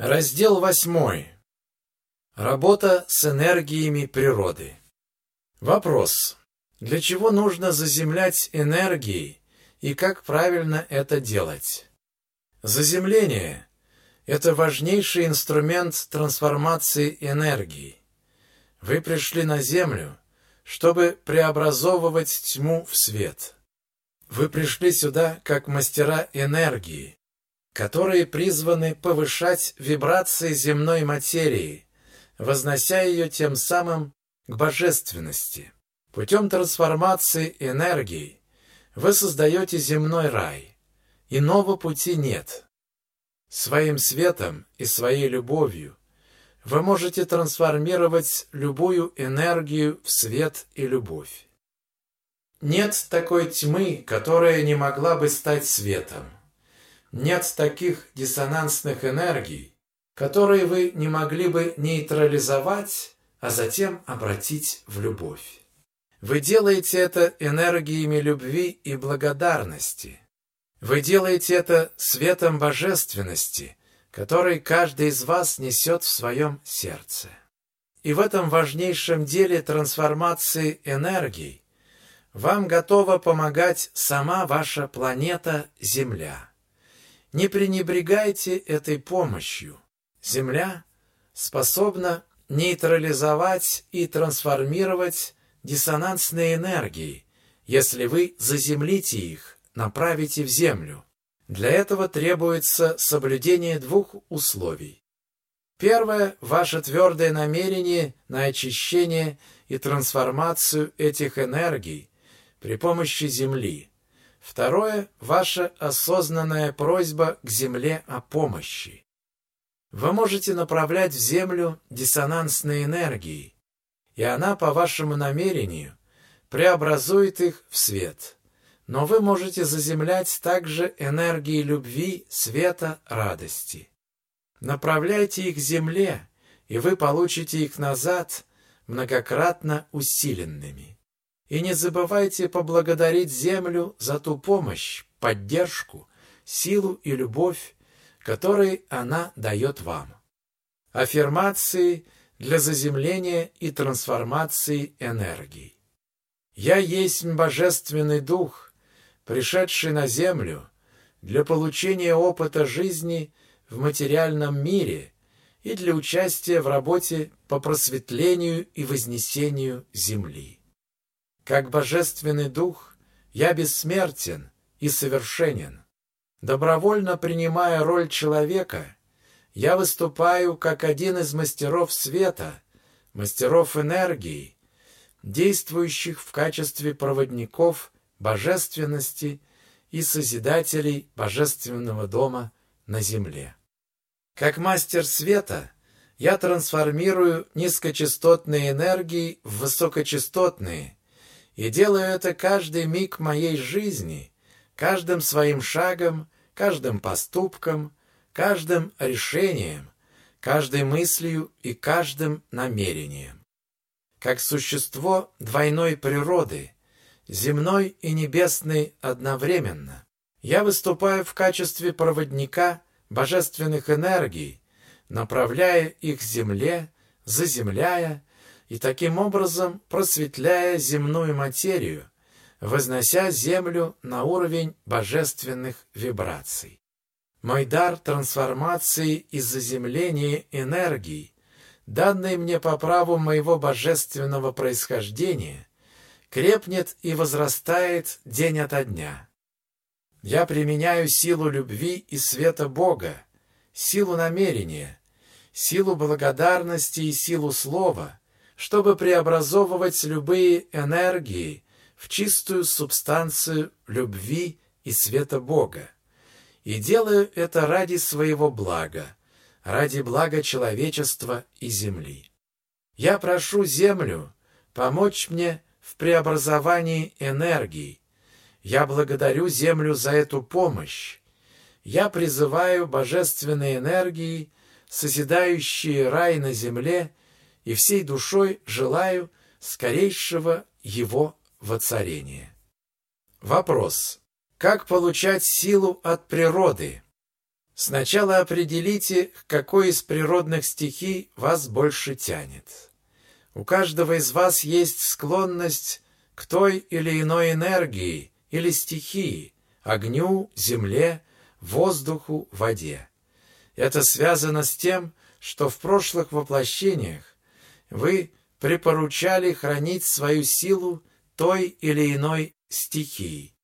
Раздел восьмой. Работа с энергиями природы. Вопрос. Для чего нужно заземлять энергии и как правильно это делать? Заземление – это важнейший инструмент трансформации энергии. Вы пришли на Землю, чтобы преобразовывать тьму в свет. Вы пришли сюда как мастера энергии, которые призваны повышать вибрации земной материи, вознося ее тем самым к божественности. Путем трансформации энергии вы создаете земной рай. Иного пути нет. Своим светом и своей любовью вы можете трансформировать любую энергию в свет и любовь. Нет такой тьмы, которая не могла бы стать светом. Нет таких диссонансных энергий, которые вы не могли бы нейтрализовать, а затем обратить в любовь. Вы делаете это энергиями любви и благодарности. Вы делаете это светом божественности, который каждый из вас несет в своем сердце. И в этом важнейшем деле трансформации энергий вам готова помогать сама ваша планета Земля. Не пренебрегайте этой помощью. Земля способна нейтрализовать и трансформировать диссонансные энергии, если вы заземлите их, направите в Землю. Для этого требуется соблюдение двух условий. Первое – ваше твердое намерение на очищение и трансформацию этих энергий при помощи Земли – Второе – ваша осознанная просьба к Земле о помощи. Вы можете направлять в Землю диссонансные энергии, и она, по вашему намерению, преобразует их в свет. Но вы можете заземлять также энергии любви, света, радости. Направляйте их Земле, и вы получите их назад многократно усиленными. И не забывайте поблагодарить землю за ту помощь, поддержку, силу и любовь, которые она дает вам. Аффирмации для заземления и трансформации энергии. «Я есть Божественный Дух, пришедший на землю для получения опыта жизни в материальном мире и для участия в работе по просветлению и вознесению Земли. Как Божественный Дух я бессмертен и совершенен. Добровольно принимая роль человека, я выступаю как один из мастеров света, мастеров энергии, действующих в качестве проводников божественности и созидателей божественного дома на земле. Как мастер света я трансформирую низкочастотные энергии в высокочастотные – и делаю это каждый миг моей жизни, каждым своим шагом, каждым поступком, каждым решением, каждой мыслью и каждым намерением. Как существо двойной природы, земной и небесной одновременно, я выступаю в качестве проводника божественных энергий, направляя их земле, заземляя, и таким образом просветляя земную материю, вознося Землю на уровень божественных вибраций. Мой дар трансформации и заземления энергии, данный мне по праву моего божественного происхождения, крепнет и возрастает день ото дня. Я применяю силу любви и света Бога, силу намерения, силу благодарности и силу слова — чтобы преобразовывать любые энергии в чистую субстанцию любви и света Бога. И делаю это ради своего блага, ради блага человечества и Земли. Я прошу Землю помочь мне в преобразовании энергии. Я благодарю Землю за эту помощь. Я призываю божественные энергии, созидающие рай на земле, и всей душой желаю скорейшего его воцарения. Вопрос. Как получать силу от природы? Сначала определите, к какой из природных стихий вас больше тянет. У каждого из вас есть склонность к той или иной энергии или стихии, огню, земле, воздуху, воде. Это связано с тем, что в прошлых воплощениях вы припоручали хранить свою силу той или иной стихии.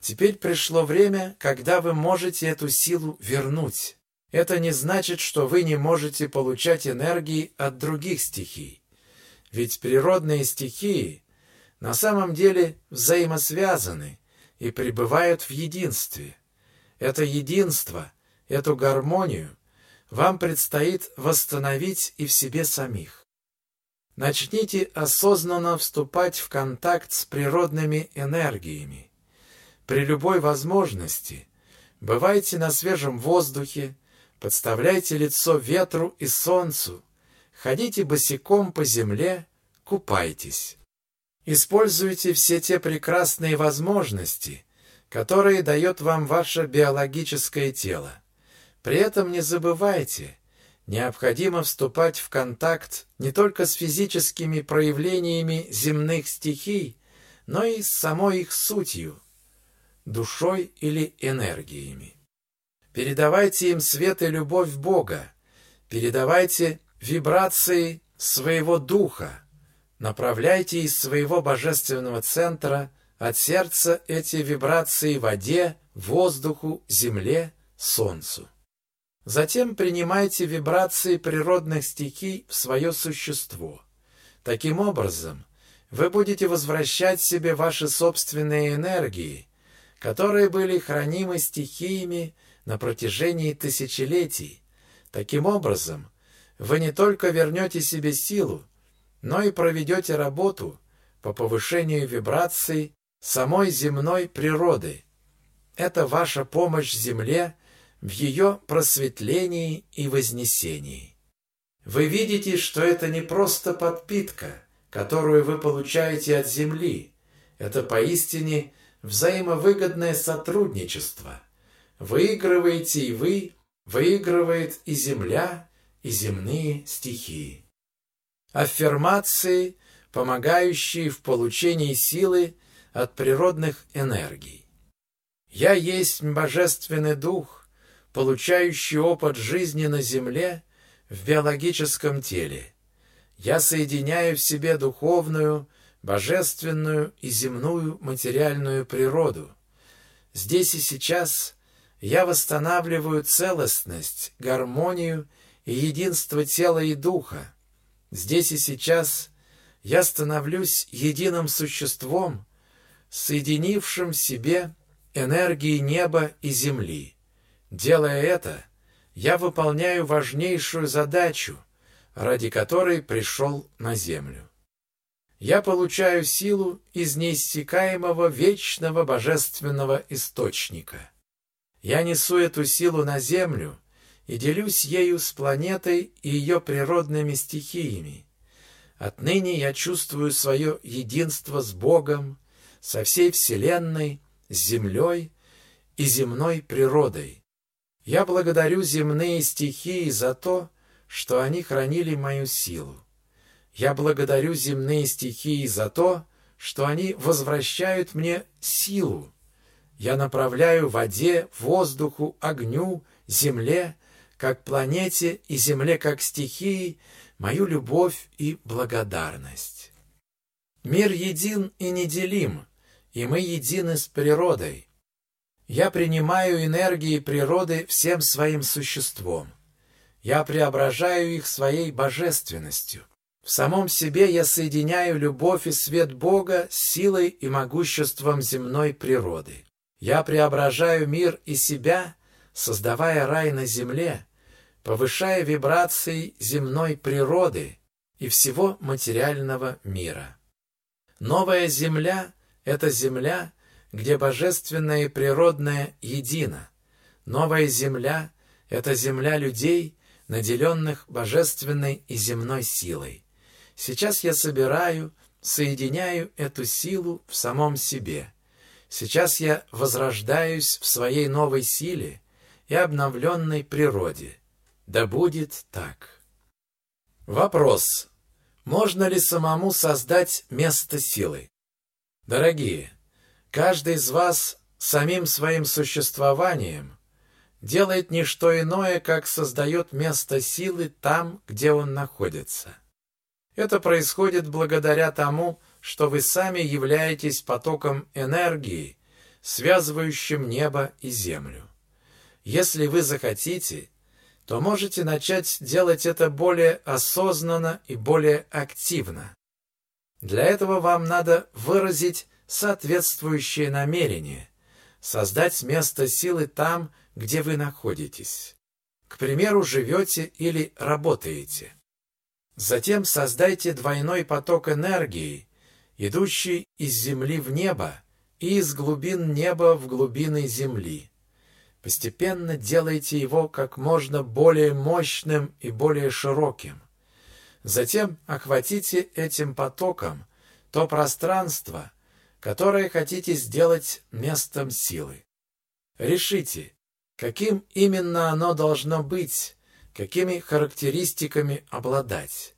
Теперь пришло время, когда вы можете эту силу вернуть. Это не значит, что вы не можете получать энергии от других стихий. Ведь природные стихии на самом деле взаимосвязаны и пребывают в единстве. Это единство, эту гармонию вам предстоит восстановить и в себе самих. Начните осознанно вступать в контакт с природными энергиями. При любой возможности бывайте на свежем воздухе, подставляйте лицо ветру и солнцу, ходите босиком по земле, купайтесь. Используйте все те прекрасные возможности, которые дает вам ваше биологическое тело. При этом не забывайте, необходимо вступать в контакт не только с физическими проявлениями земных стихий, но и с самой их сутью, душой или энергиями. Передавайте им свет и любовь Бога, передавайте вибрации своего духа, направляйте из своего божественного центра от сердца эти вибрации воде, воздуху, земле, солнцу. Затем принимайте вибрации природных стихий в свое существо. Таким образом, вы будете возвращать себе ваши собственные энергии, которые были хранимы стихиями на протяжении тысячелетий. Таким образом, вы не только вернете себе силу, но и проведете работу по повышению вибраций самой земной природы. Это ваша помощь Земле – в ее просветлении и вознесении. Вы видите, что это не просто подпитка, которую вы получаете от Земли. Это поистине взаимовыгодное сотрудничество. Выигрываете и вы, выигрывает и Земля, и земные стихии. Аффирмации, помогающие в получении силы от природных энергий. «Я есть Божественный Дух, получающий опыт жизни на Земле в биологическом теле. Я соединяю в себе духовную, божественную и земную материальную природу. Здесь и сейчас я восстанавливаю целостность, гармонию и единство тела и духа. Здесь и сейчас я становлюсь единым существом, соединившим в себе энергии неба и земли. Делая это, я выполняю важнейшую задачу, ради которой пришел на землю. Я получаю силу из неиссякаемого вечного божественного источника. Я несу эту силу на землю и делюсь ею с планетой и ее природными стихиями. Отныне я чувствую свое единство с Богом, со всей Вселенной, с Землей и земной природой. Я благодарю земные стихии за то, что они хранили мою силу. Я благодарю земные стихии за то, что они возвращают мне силу. Я направляю воде, воздуху, огню, земле, как планете и земле как стихии, мою любовь и благодарность. Мир един и неделим, и мы едины с природой. Я принимаю энергии природы всем своим существом. Я преображаю их своей божественностью. В самом себе я соединяю любовь и свет Бога с силой и могуществом земной природы. Я преображаю мир и себя, создавая рай на земле, повышая вибрации земной природы и всего материального мира. Новая земля — это земля, где божественное и природное едино. Новая земля — это земля людей, наделенных божественной и земной силой. Сейчас я собираю, соединяю эту силу в самом себе. Сейчас я возрождаюсь в своей новой силе и обновленной природе. Да будет так. Вопрос. Можно ли самому создать место силы? Дорогие, каждый из вас самим своим существованием делает не что иное, как создает место силы там, где он находится. Это происходит благодаря тому, что вы сами являетесь потоком энергии, связывающим небо и землю. Если вы захотите, то можете начать делать это более осознанно и более активно. Для этого вам надо выразить соответствующее намерение, создать место силы там, где вы находитесь. К примеру, живете или работаете. Затем создайте двойной поток энергии, идущий из Земли в небо и из глубин неба в глубины Земли. Постепенно делайте его как можно более мощным и более широким. Затем охватите этим потоком то пространство, которое хотите сделать местом силы. Решите, каким именно оно должно быть, какими характеристиками обладать.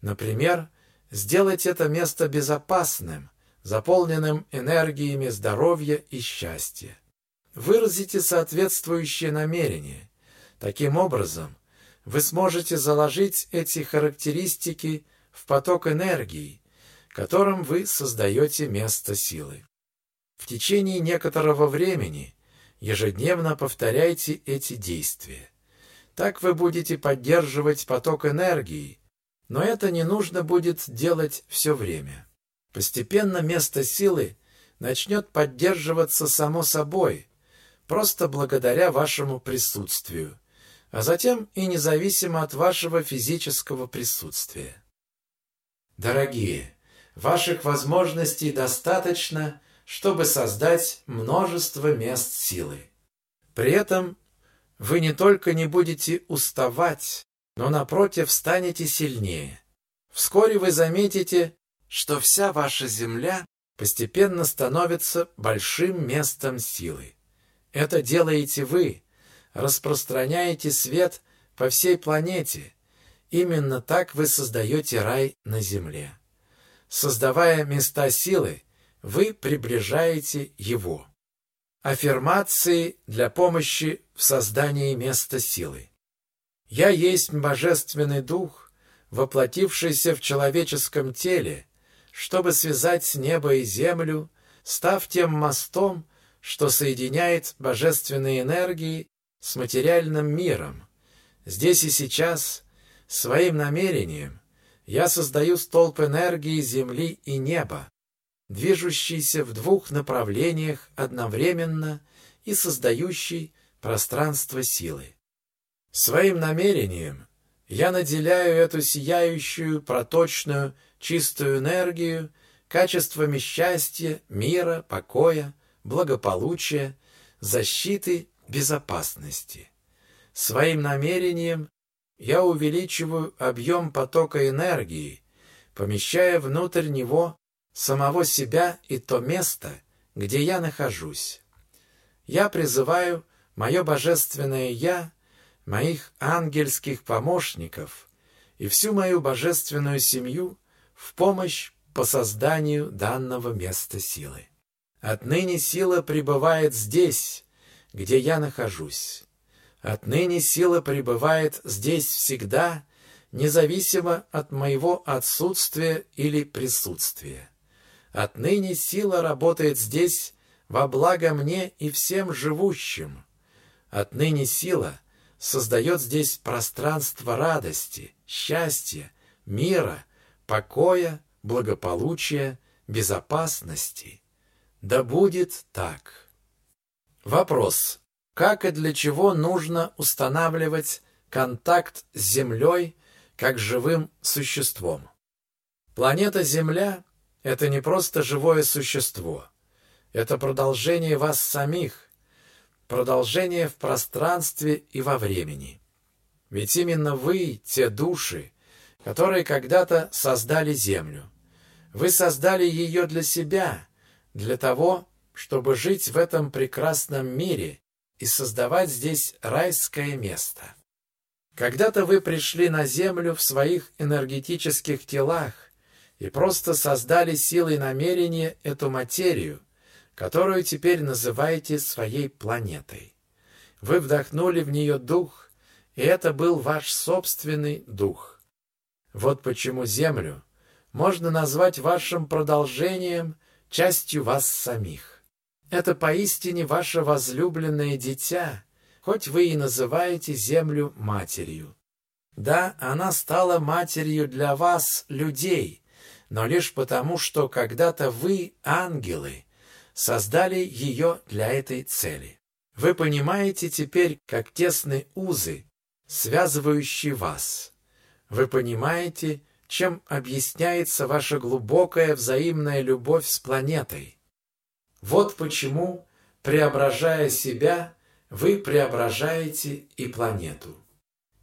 Например, сделать это место безопасным, заполненным энергиями здоровья и счастья. Выразите соответствующее намерение. Таким образом, вы сможете заложить эти характеристики в поток энергии, которым вы создаете место силы. В течение некоторого времени ежедневно повторяйте эти действия. Так вы будете поддерживать поток энергии, но это не нужно будет делать все время. Постепенно место силы начнет поддерживаться само собой, просто благодаря вашему присутствию, а затем и независимо от вашего физического присутствия. Дорогие, ваших возможностей достаточно, чтобы создать множество мест силы. При этом вы не только не будете уставать, но напротив станете сильнее. Вскоре вы заметите, что вся ваша Земля постепенно становится большим местом силы. Это делаете вы, распространяете свет по всей планете. Именно так вы создаете рай на земле. Создавая места силы, вы приближаете его. Аффирмации для помощи в создании места силы. «Я есть Божественный Дух, воплотившийся в человеческом теле, чтобы связать небо и землю, став тем мостом, что соединяет божественные энергии с материальным миром. Здесь и сейчас, своим намерением, я создаю столб энергии Земли и неба, движущийся в двух направлениях одновременно и создающий пространство силы. Своим намерением я наделяю эту сияющую, проточную, чистую энергию качествами счастья, мира, покоя, благополучия, защиты, безопасности. Своим намерением я увеличиваю объем потока энергии, помещая внутрь него самого себя и то место, где я нахожусь. Я призываю мое божественное «Я», моих ангельских помощников и всю мою божественную семью в помощь по созданию данного места силы. Отныне сила пребывает здесь, где я нахожусь. Отныне сила пребывает здесь всегда, независимо от моего отсутствия или присутствия. Отныне сила работает здесь во благо мне и всем живущим. Отныне сила создает здесь пространство радости, счастья, мира, покоя, благополучия, безопасности. Да будет так. Вопрос. Как и для чего нужно устанавливать контакт с Землей как живым существом? Планета Земля — это не просто живое существо. Это продолжение вас самих, продолжение в пространстве и во времени. Ведь именно вы, те души, которые когда-то создали Землю. Вы создали ее для себя — для того, чтобы жить в этом прекрасном мире и создавать здесь райское место. Когда-то вы пришли на Землю в своих энергетических телах и просто создали силой намерения эту материю, которую теперь называете своей планетой. Вы вдохнули в нее дух, и это был ваш собственный дух. Вот почему Землю можно назвать вашим продолжением, частью вас самих. Это поистине ваше возлюбленное дитя, хоть вы и называете Землю матерью. Да, она стала матерью для вас, людей, но лишь потому, что когда-то вы, ангелы, создали ее для этой цели. Вы понимаете теперь, как тесны узы, связывающие вас. Вы понимаете, чем объясняется ваша глубокая взаимная любовь с планетой. Вот почему, преображая себя, вы преображаете и планету.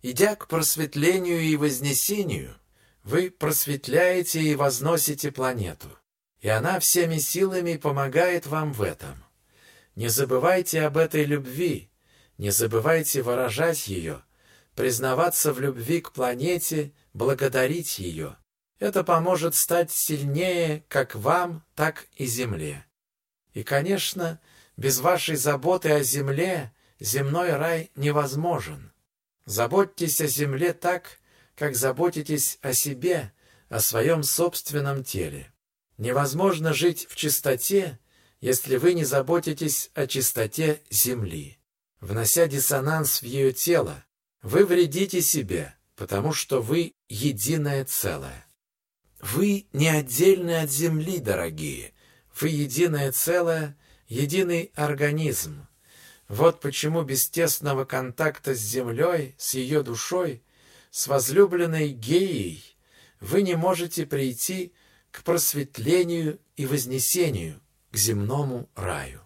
Идя к просветлению и вознесению, вы просветляете и возносите планету, и она всеми силами помогает вам в этом. Не забывайте об этой любви, не забывайте выражать ее, признаваться в любви к планете, благодарить ее. Это поможет стать сильнее как вам, так и Земле. И, конечно, без вашей заботы о Земле земной рай невозможен. Заботьтесь о Земле так, как заботитесь о себе, о своем собственном теле. Невозможно жить в чистоте, если вы не заботитесь о чистоте земли. Внося диссонанс в ее тело, вы вредите себе, потому что вы единое целое. Вы не отдельны от земли, дорогие. Вы единое целое, единый организм. Вот почему без тесного контакта с землей, с ее душой, с возлюбленной геей вы не можете прийти к просветлению и вознесению, к земному раю.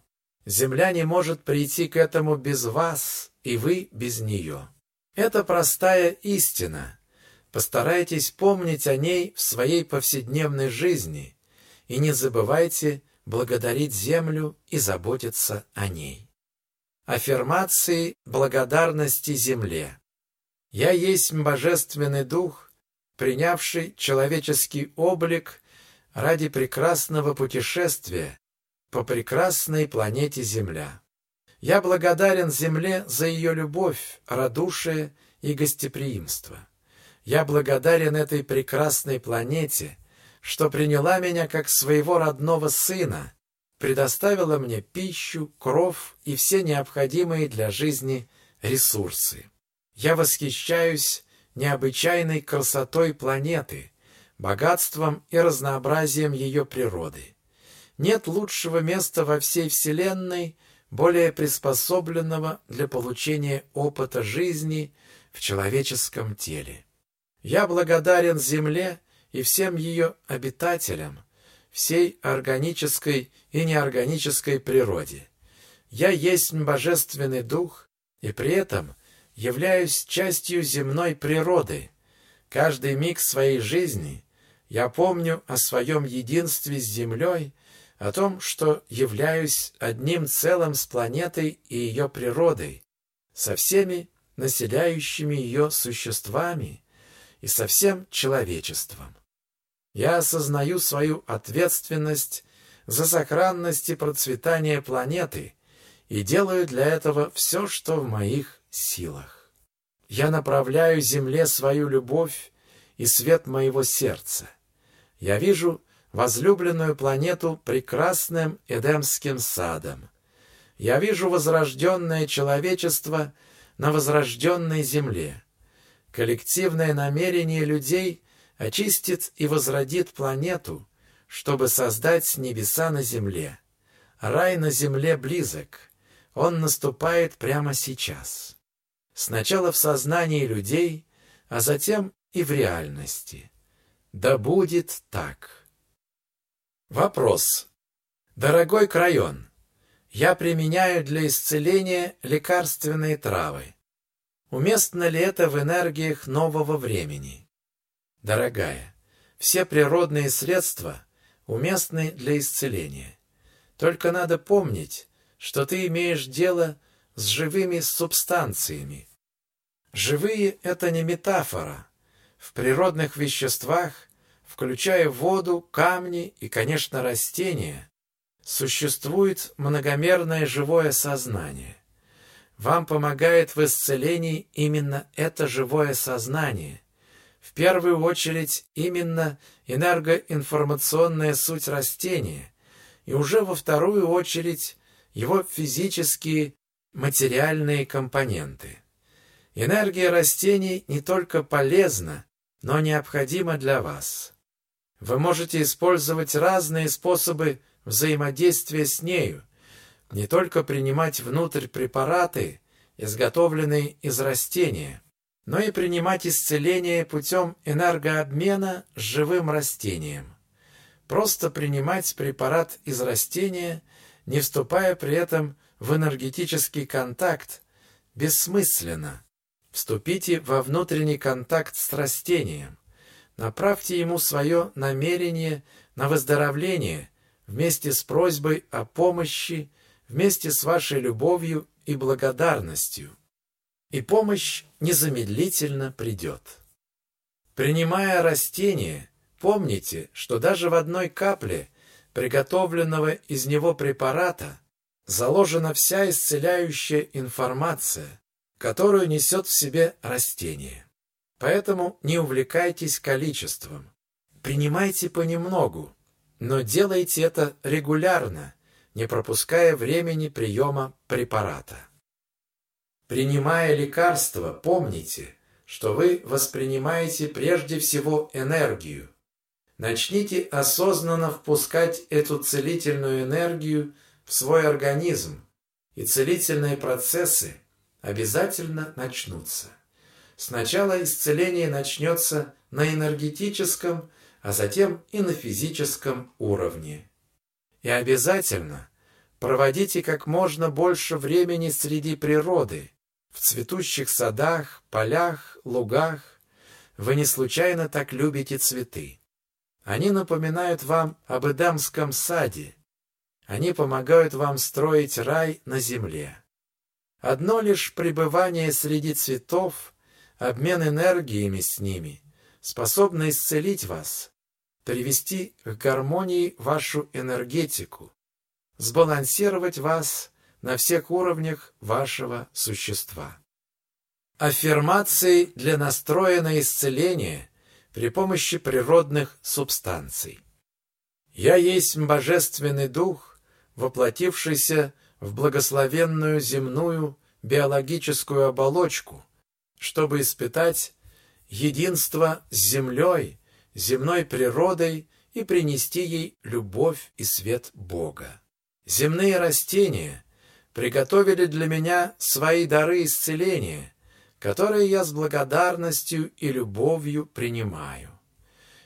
Земля не может прийти к этому без вас, и вы без нее. Это простая истина. Постарайтесь помнить о ней в своей повседневной жизни и не забывайте благодарить землю и заботиться о ней. Аффирмации благодарности земле. Я есть божественный дух, принявший человеческий облик ради прекрасного путешествия по прекрасной планете Земля. Я благодарен Земле за ее любовь, радушие и гостеприимство. Я благодарен этой прекрасной планете, что приняла меня как своего родного сына, предоставила мне пищу, кров и все необходимые для жизни ресурсы. Я восхищаюсь необычайной красотой планеты, богатством и разнообразием ее природы. Нет лучшего места во всей Вселенной, более приспособленного для получения опыта жизни в человеческом теле. Я благодарен Земле и всем ее обитателям, всей органической и неорганической природе. Я есть божественный дух, и при этом являюсь частью земной природы. Каждый миг своей жизни я помню о своем единстве с землей, о том, что являюсь одним целым с планетой и ее природой, со всеми населяющими ее существами и со всем человечеством. Я осознаю свою ответственность за сохранность и процветание планеты и делаю для этого все, что в моих силах. Я направляю земле свою любовь и свет моего сердца. Я вижу возлюбленную планету прекрасным Эдемским садом. Я вижу возрожденное человечество на возрожденной земле. Коллективное намерение людей очистит и возродит планету, чтобы создать небеса на земле. Рай на земле близок. Он наступает прямо сейчас сначала в сознании людей, а затем и в реальности. Да будет так. Вопрос. Дорогой Крайон, я применяю для исцеления лекарственные травы. Уместно ли это в энергиях нового времени? Дорогая, все природные средства уместны для исцеления. Только надо помнить, что ты имеешь дело с живыми субстанциями. Живые – это не метафора. В природных веществах, включая воду, камни и, конечно, растения, существует многомерное живое сознание. Вам помогает в исцелении именно это живое сознание. Первую очередь именно энергоинформационная суть растения, и уже во вторую очередь его физические материальные компоненты. Энергия растений не только полезна, но необходима для вас. Вы можете использовать разные способы взаимодействия с нею, не только принимать внутрь препараты, изготовленные из растения, но и принимать исцеление путем энергообмена с живым растением. Просто принимать препарат из растения, не вступая при этом в энергетический контакт, бессмысленно. Вступите во внутренний контакт с растением. Направьте ему свое намерение на выздоровление вместе с просьбой о помощи, вместе с вашей любовью и благодарностью. И помощь незамедлительно придет. Принимая растение, помните, что даже в одной капле приготовленного из него препарата заложена вся исцеляющая информация, которую несет в себе растение. Поэтому не увлекайтесь количеством. Принимайте понемногу, но делайте это регулярно, не пропуская времени приема препарата. Принимая лекарство, помните, что вы воспринимаете прежде всего энергию. Начните осознанно впускать эту целительную энергию в свой организм, и целительные процессы обязательно начнутся. Сначала исцеление начнется на энергетическом, а затем и на физическом уровне. И обязательно проводите как можно больше времени среди природы, в цветущих садах, полях, лугах. Вы не случайно так любите цветы. Они напоминают вам об Эдамском саде. Они помогают вам строить рай на земле. Одно лишь пребывание среди цветов, обмен энергиями с ними, способно исцелить вас, привести к гармонии вашу энергетику, сбалансировать вас на всех уровнях вашего существа. Аффирмации для настроя на исцеление при помощи природных субстанций. «Я есть Божественный Дух, воплотившийся в благословенную земную биологическую оболочку, чтобы испытать единство с землей, земной природой и принести ей любовь и свет Бога. Земные растения приготовили для меня свои дары исцеления, которые я с благодарностью и любовью принимаю.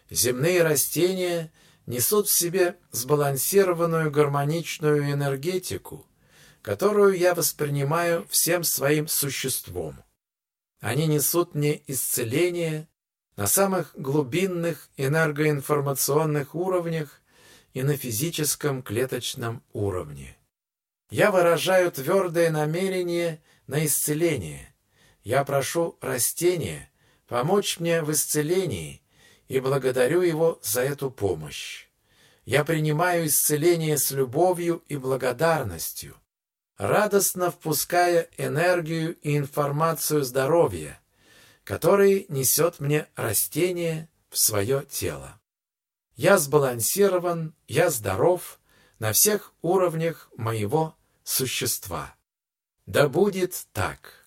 Земные растения несут в себе сбалансированную гармоничную энергетику, которую я воспринимаю всем своим существом. Они несут мне исцеление на самых глубинных энергоинформационных уровнях и на физическом клеточном уровне. Я выражаю твердое намерение на исцеление. Я прошу растения помочь мне в исцелении и благодарю его за эту помощь. Я принимаю исцеление с любовью и благодарностью радостно впуская энергию и информацию здоровья, который несет мне растение в свое тело. Я сбалансирован, я здоров на всех уровнях моего существа. Да будет так.